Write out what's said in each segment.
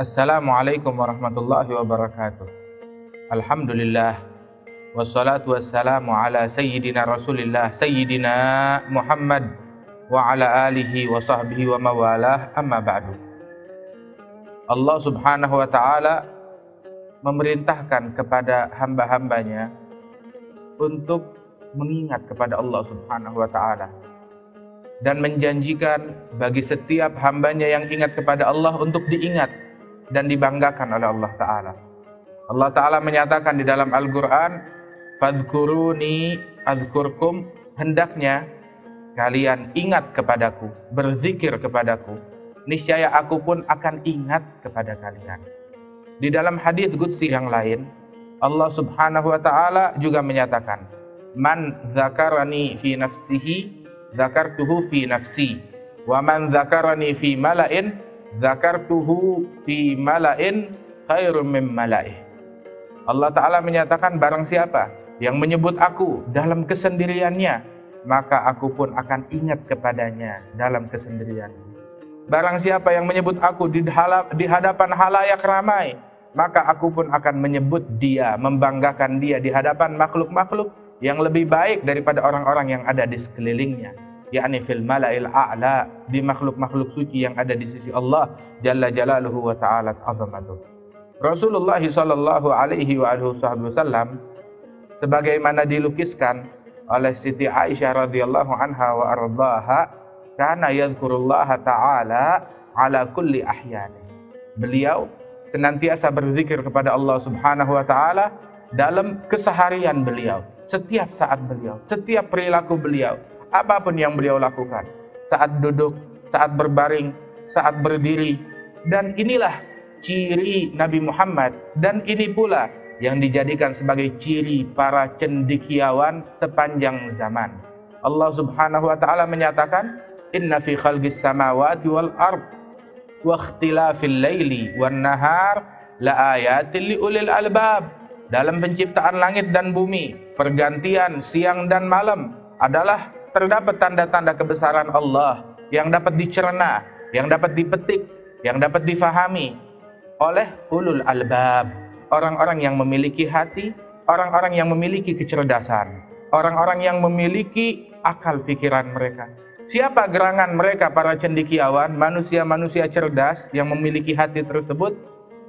Assalamualaikum warahmatullahi wabarakatuh. Alhamdulillah wassalatu wassalamu ala sayyidina Rasulillah sayyidina Muhammad wa ala alihi wa sahbihi wa mawalah amma ba'du. Allah Subhanahu wa taala memerintahkan kepada hamba-hambanya untuk mengingat kepada Allah Subhanahu wa taala dan menjanjikan bagi setiap hambanya yang ingat kepada Allah untuk diingat dan dibanggakan oleh Allah Ta'ala. Allah Ta'ala menyatakan di dalam Al-Quran, Fadhkuruni adhkurkum, hendaknya kalian ingat kepadaku, berzikir kepadaku, niscaya aku pun akan ingat kepada kalian. Di dalam hadis Qudsi yang lain, Allah Subhanahu wa taala juga menyatakan, "Man dzakarani fi nafsihi zakartuhu fi nafsi wa man zakarani fi mala'in zakartuhu fi mala'in khairum min mala'ih. Allah Ta'ala menyatakan barang siapa yang menyebut aku dalam kesendiriannya maka aku pun akan ingat kepadanya dalam kesendirian. Barang siapa yang menyebut aku di hadapan halayak ramai maka aku pun akan menyebut dia membanggakan dia di hadapan makhluk-makhluk yang lebih baik daripada orang-orang yang ada di sekelilingnya yakni fil mala'il a'la di makhluk-makhluk suci yang ada di sisi Allah jalla jalaluhu wa ta'ala azamatuh Rasulullah sallallahu alaihi wa alihi wasallam sebagaimana dilukiskan oleh Siti Aisyah radhiyallahu anha wa ardhaha kana yadhkurullaha ta'ala ala kulli ahyani. Beliau senantiasa berzikir kepada Allah Subhanahu wa taala dalam keseharian beliau setiap saat beliau, setiap perilaku beliau, apa pun yang beliau lakukan, saat duduk, saat berbaring, saat berdiri, dan inilah ciri Nabi Muhammad dan ini pula yang dijadikan sebagai ciri para cendikiawan sepanjang zaman. Allah Subhanahu wa taala menyatakan, "Inna fi khalqis samawati wal ard wa ikhtilafil laili wan nahar la ayatin liulil albab." Dalam penciptaan langit dan bumi, pergantian siang dan malam adalah terdapat tanda-tanda kebesaran Allah yang dapat dicerna, yang dapat dipetik, yang dapat difahami oleh ulul albab, orang-orang yang memiliki hati, orang-orang yang memiliki kecerdasan, orang-orang yang memiliki akal pikiran mereka. Siapa gerangan mereka para cendikiawan, manusia-manusia cerdas yang memiliki hati tersebut?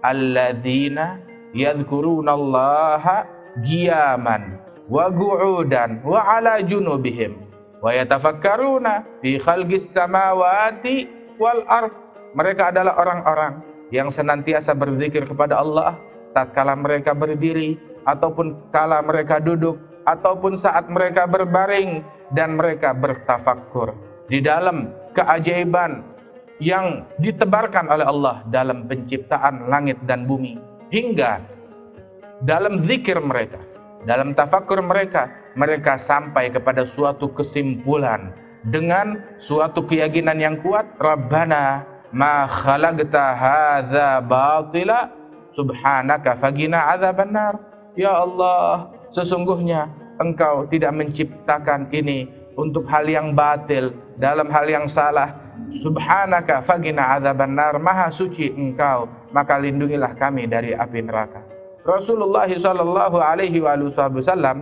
Alladzina yadhkurunallaha giyaman wa gu'udan wa ala junubihim wa yatafakkaruna fi khalqis samawati wal ard. Mereka adalah orang-orang yang senantiasa berzikir kepada Allah tatkala mereka berdiri ataupun kala mereka duduk ataupun saat mereka berbaring dan mereka bertafakkur di dalam keajaiban yang ditebarkan oleh Allah dalam penciptaan langit dan bumi hingga dalam zikir mereka, dalam tafakur mereka, mereka sampai kepada suatu kesimpulan dengan suatu keyakinan yang kuat, Rabbana ma khalaqta hadza batila subhanaka fagina adzabannar. Ya Allah, sesungguhnya Engkau tidak menciptakan ini untuk hal yang batil, dalam hal yang salah. Subhanaka fagina adzabannar. Maha suci Engkau maka lindungilah kami dari api neraka. Rasulullah Shallallahu Alaihi Wasallam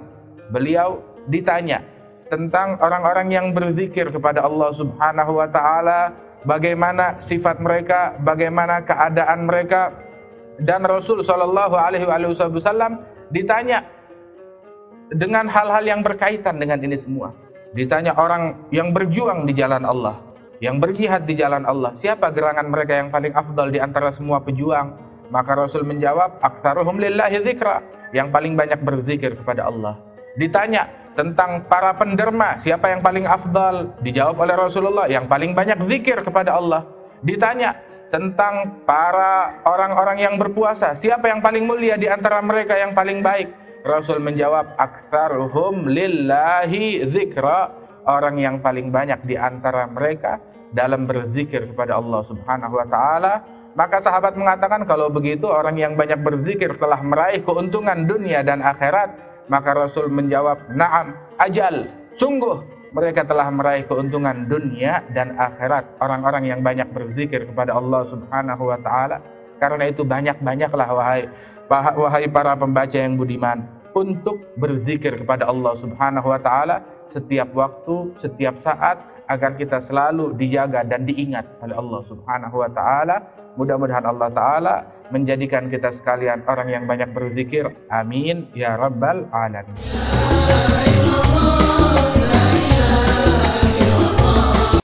beliau ditanya tentang orang-orang yang berzikir kepada Allah Subhanahu Wa Taala, bagaimana sifat mereka, bagaimana keadaan mereka, dan Rasul Shallallahu Alaihi Wasallam ditanya dengan hal-hal yang berkaitan dengan ini semua. Ditanya orang yang berjuang di jalan Allah, yang berjihad di jalan Allah. Siapa gerangan mereka yang paling afdal di antara semua pejuang? Maka Rasul menjawab, "Aktsaruhum lillahi dzikra." Yang paling banyak berzikir kepada Allah. Ditanya tentang para penderma, siapa yang paling afdal? Dijawab oleh Rasulullah, yang paling banyak zikir kepada Allah. Ditanya tentang para orang-orang yang berpuasa, siapa yang paling mulia di antara mereka yang paling baik? Rasul menjawab, "Aktsaruhum lillahi dzikra." Orang yang paling banyak di antara mereka dalam berzikir kepada Allah Subhanahu wa taala, maka sahabat mengatakan kalau begitu orang yang banyak berzikir telah meraih keuntungan dunia dan akhirat, maka Rasul menjawab, "Na'am, ajal, sungguh mereka telah meraih keuntungan dunia dan akhirat." Orang-orang yang banyak berzikir kepada Allah Subhanahu wa taala Karena itu banyak-banyaklah wahai wahai para pembaca yang budiman untuk berzikir kepada Allah Subhanahu wa taala setiap waktu, setiap saat agar kita selalu dijaga dan diingat oleh Allah Subhanahu wa taala. Mudah-mudahan Allah taala menjadikan kita sekalian orang yang banyak berzikir. Amin ya rabbal alamin.